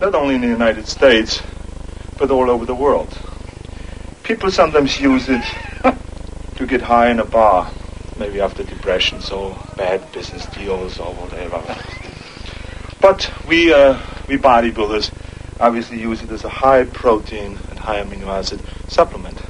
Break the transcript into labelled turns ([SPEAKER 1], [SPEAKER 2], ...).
[SPEAKER 1] not only in the United States, but all over the world. People sometimes use it to get high in a bar, maybe after depressions or bad business deals or whatever. But we, uh, we bodybuilders obviously use it as a high protein and high amino acid supplement.